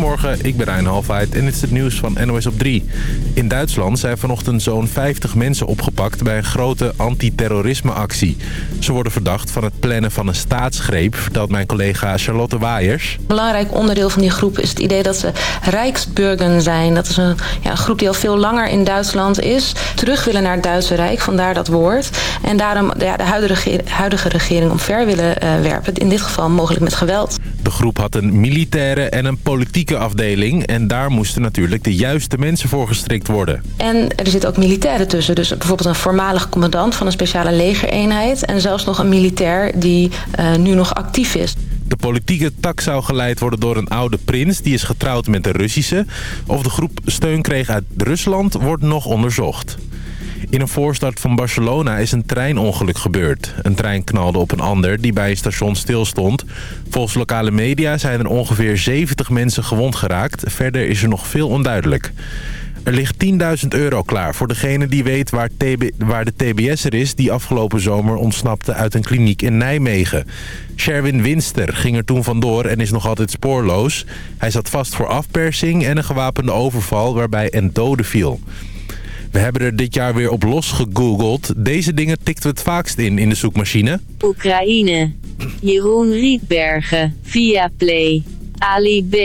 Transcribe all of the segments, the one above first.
Goedemorgen, ik ben Rijn Halfheid en dit is het nieuws van NOS op 3. In Duitsland zijn vanochtend zo'n 50 mensen opgepakt bij een grote antiterrorismeactie. Ze worden verdacht van het plannen van een staatsgreep, vertelt mijn collega Charlotte Waaiers. Een belangrijk onderdeel van die groep is het idee dat ze Rijksburgen zijn. Dat is een, ja, groep die al veel langer in Duitsland is. Terug willen naar het Duitse Rijk, vandaar dat woord. En daarom ja, de huidige, huidige regering omver willen uh, werpen. In dit geval mogelijk met geweld. De groep had een militaire en een politieke afdeling. En daar moesten natuurlijk de juiste mensen voor gestrikt worden. En er zitten ook militairen tussen. Dus bijvoorbeeld een voormalig commandant van een speciale legereenheid. En zelfs nog een militair die uh, nu nog actief is. De politieke tak zou geleid worden door een oude prins. Die is getrouwd met een Russische. Of de groep steun kreeg uit Rusland wordt nog onderzocht. In een voorstad van Barcelona is een treinongeluk gebeurd. Een trein knalde op een ander die bij een station stilstond. Volgens lokale media zijn er ongeveer 70 mensen gewond geraakt. Verder is er nog veel onduidelijk. Er ligt 10.000 euro klaar voor degene die weet waar, TB, waar de is... die afgelopen zomer ontsnapte uit een kliniek in Nijmegen. Sherwin Winster ging er toen vandoor en is nog altijd spoorloos. Hij zat vast voor afpersing en een gewapende overval waarbij een dode viel. We hebben er dit jaar weer op los gegoogeld. Deze dingen tikten we het vaakst in in de zoekmachine. Oekraïne. Jeroen Rietbergen. Via Play. Ali B.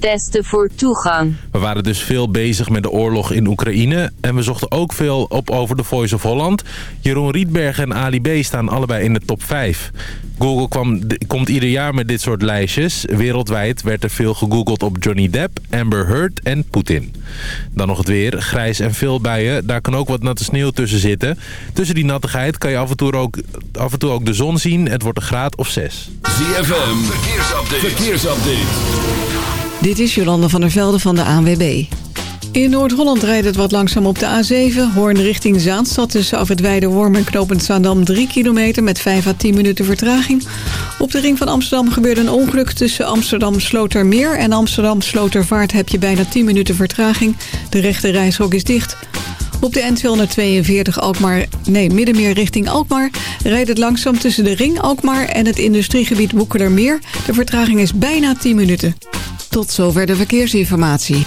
Testen voor toegang. We waren dus veel bezig met de oorlog in Oekraïne. En we zochten ook veel op over de Voice of Holland. Jeroen Rietberg en Ali B staan allebei in de top 5. Google kwam, komt ieder jaar met dit soort lijstjes. Wereldwijd werd er veel gegoogeld op Johnny Depp, Amber Heard en Poetin. Dan nog het weer. Grijs en veel buien. Daar kan ook wat natte sneeuw tussen zitten. Tussen die nattigheid kan je af en toe ook, af en toe ook de zon zien. Het wordt een graad of 6. ZFM. Verkeersupdate. Verkeersupdate. Dit is Jolande van der Velde van de ANWB. In Noord-Holland rijdt het wat langzaam op de A7. Hoorn richting Zaanstad tussen af het Weide-Worm en Knopend Zaandam 3 kilometer met 5 à 10 minuten vertraging. Op de ring van Amsterdam gebeurde een ongeluk tussen Amsterdam Slotermeer en Amsterdam Slotervaart heb je bijna 10 minuten vertraging. De rechte reishok is dicht. Op de N242 Alkmaar, nee, Middenmeer richting Alkmaar... rijdt het langzaam tussen de Ring Alkmaar en het industriegebied Boekelermeer. De vertraging is bijna 10 minuten. Tot zover de verkeersinformatie.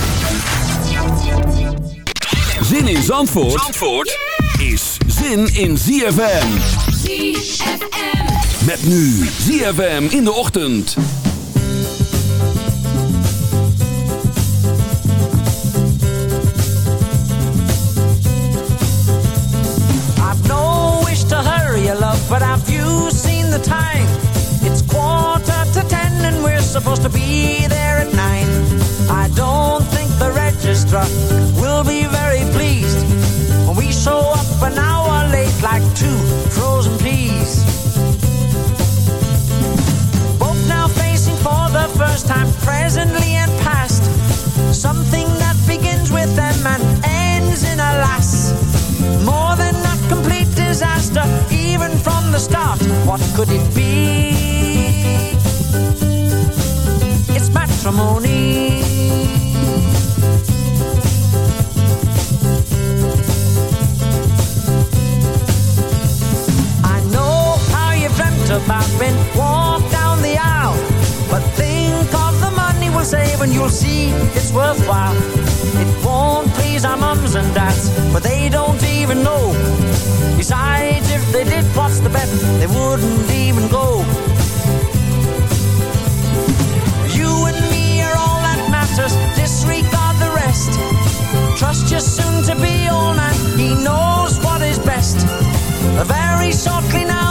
Zin in Zandvoort, Zandvoort is zin in ZFM. ZFM. Met nu ZFM in de ochtend. I've no wish to hurry you, love, but have you seen the time? It's quarter to ten and we're supposed to be there at nine. I don't think the registrar will be very show up an hour late like two frozen peas. Both now facing for the first time, presently and past, something that begins with M and ends in a lass. More than a complete disaster, even from the start. What could it be? It's matrimony. About when walk down the aisle, but think of the money we'll save and you'll see it's worthwhile. It won't please our mums and dads, but they don't even know. Besides, if they did, what's the bet? They wouldn't even go. You and me are all that matters. Disregard the rest. Trust your soon to be old man. He knows what is best. Very shortly now,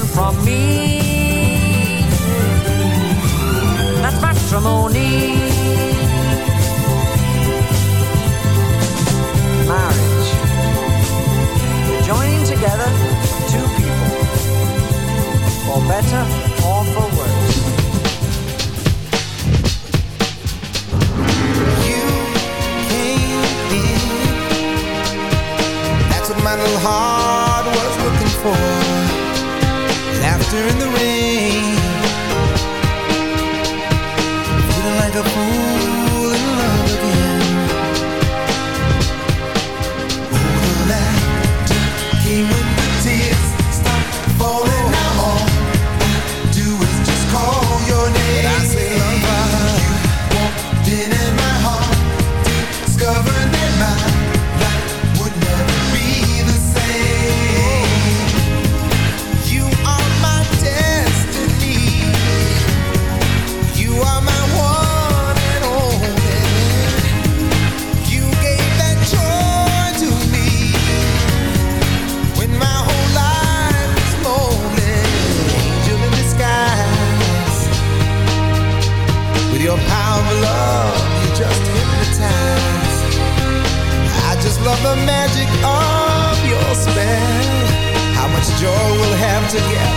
one from me. That's matrimony. Marriage. Joining together two people. For better or for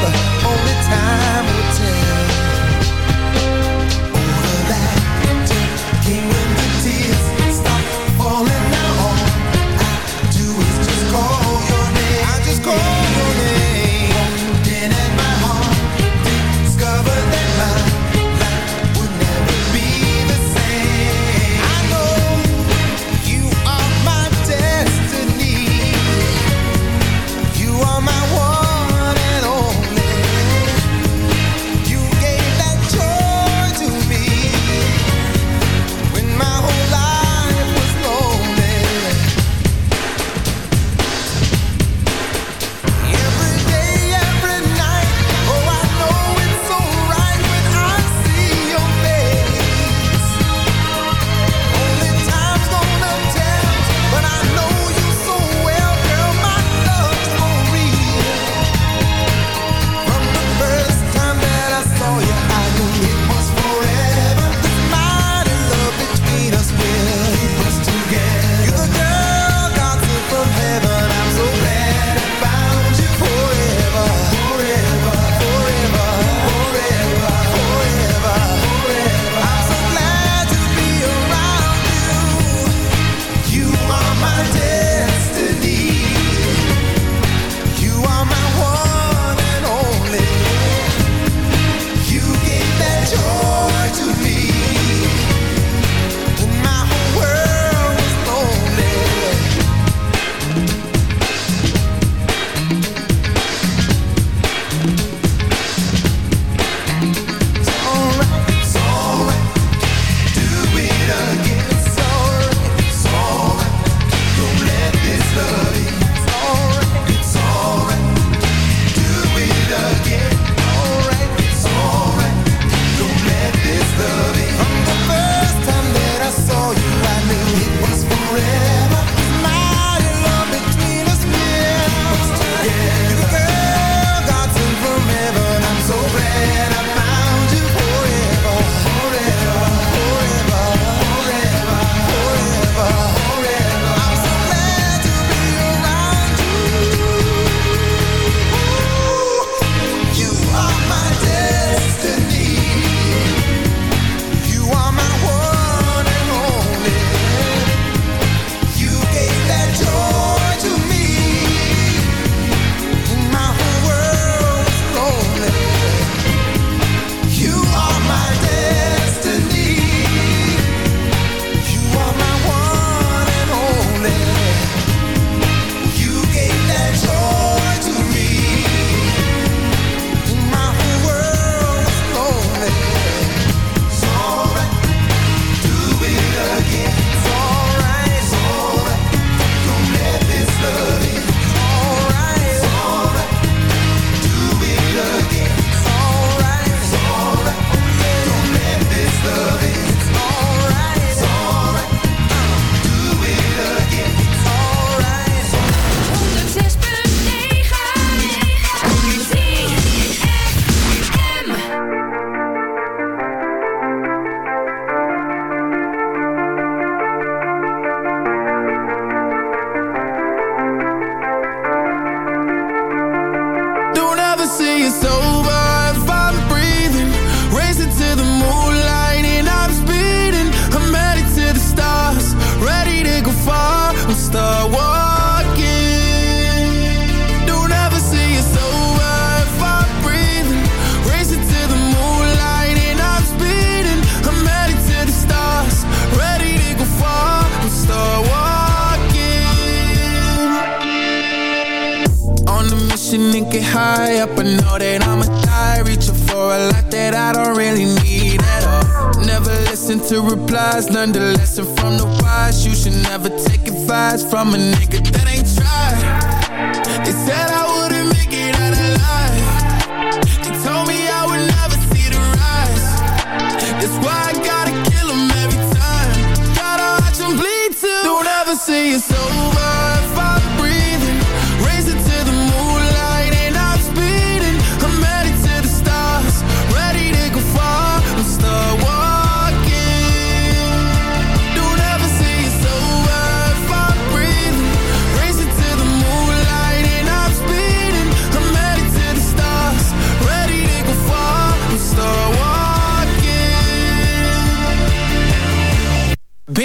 the only time. know that I'm a guy reaching for a lot that I don't really need at all. Never listen to replies, learn the lesson from the wise. You should never take advice from a nigga that ain't tried. They said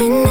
I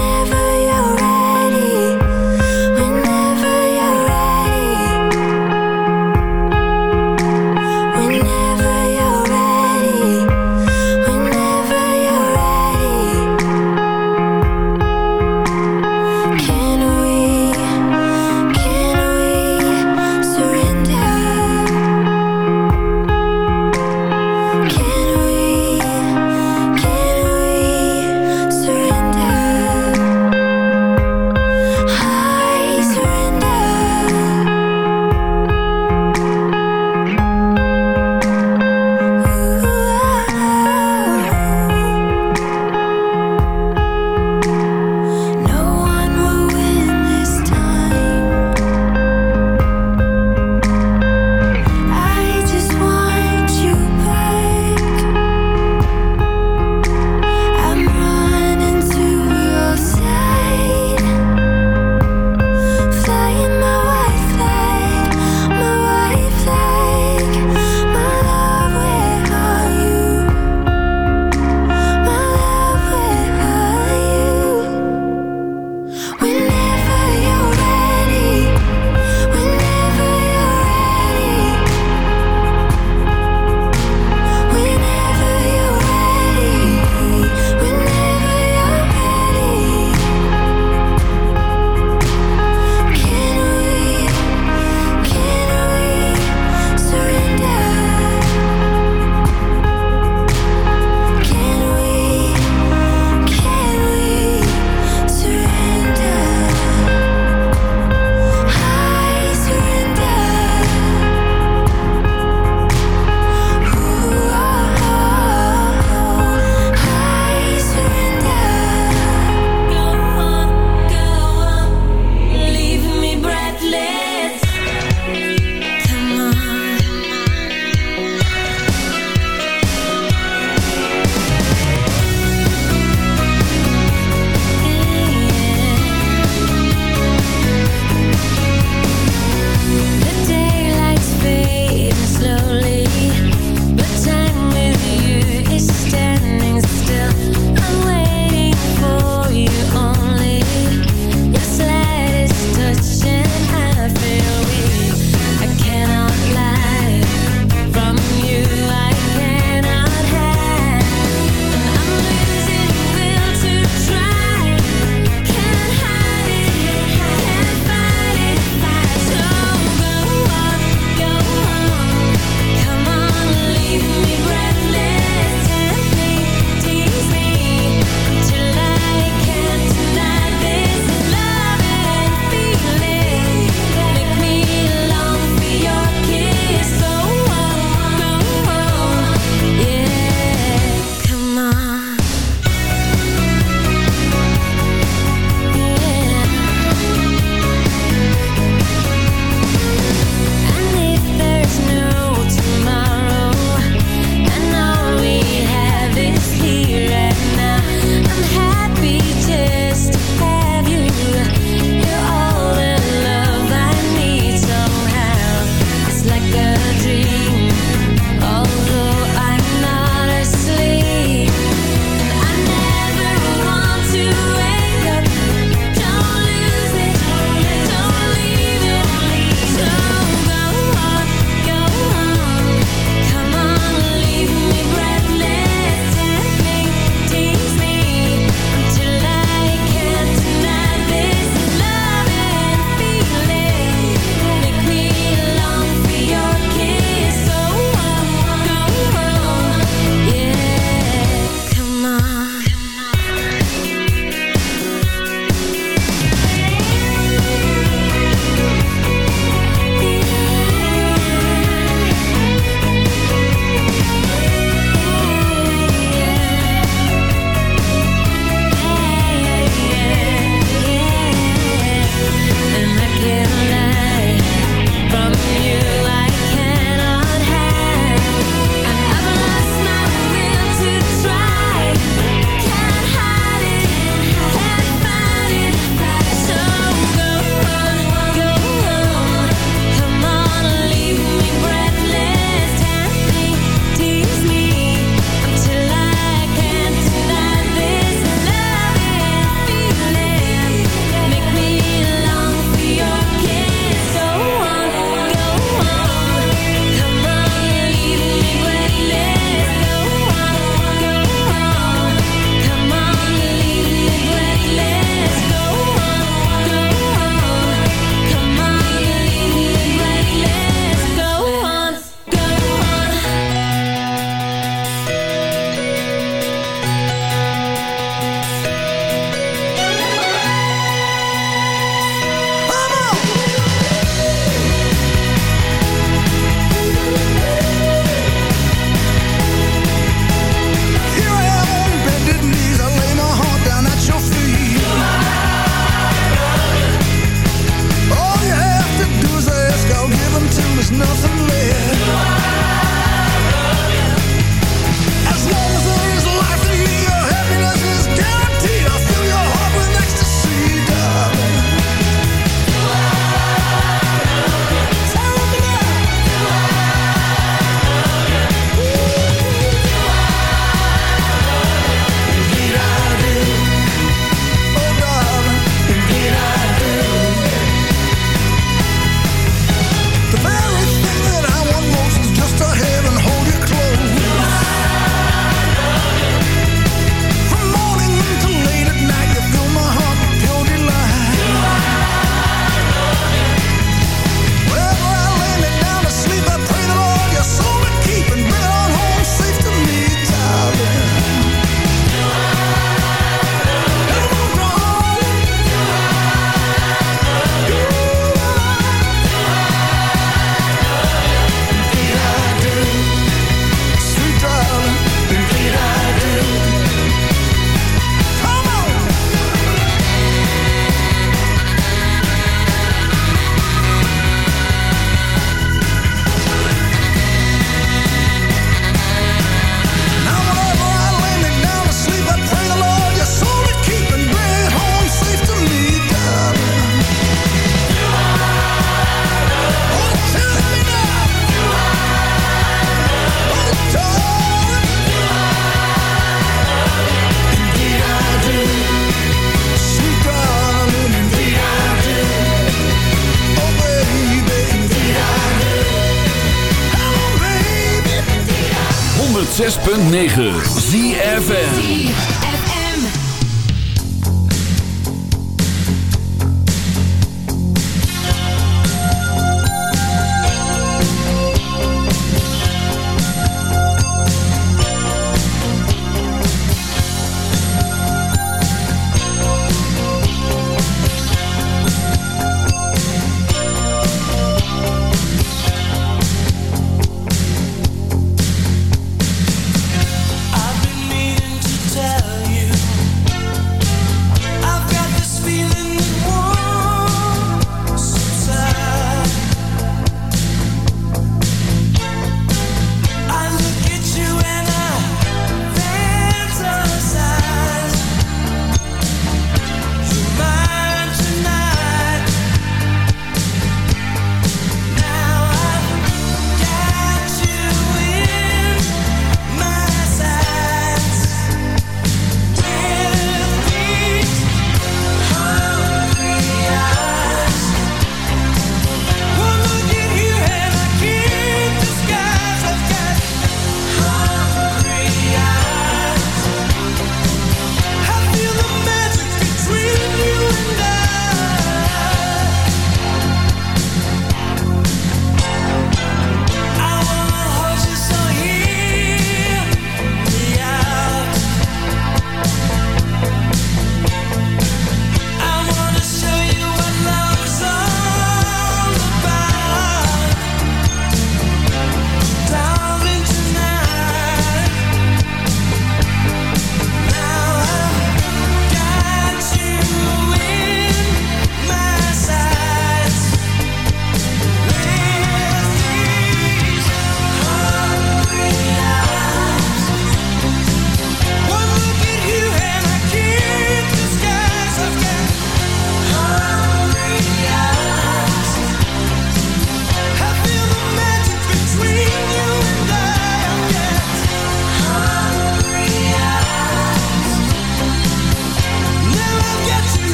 106.9 ZFN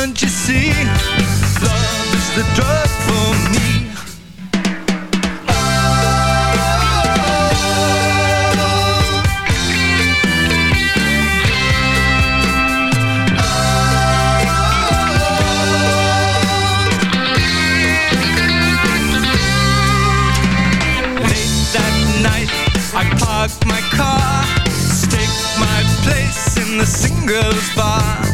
Don't you see? Love is the drug for me. park my car, stake my place in the singles bar.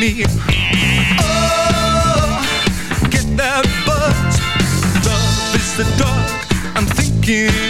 me. Oh, get that butt. Love is the dog I'm thinking.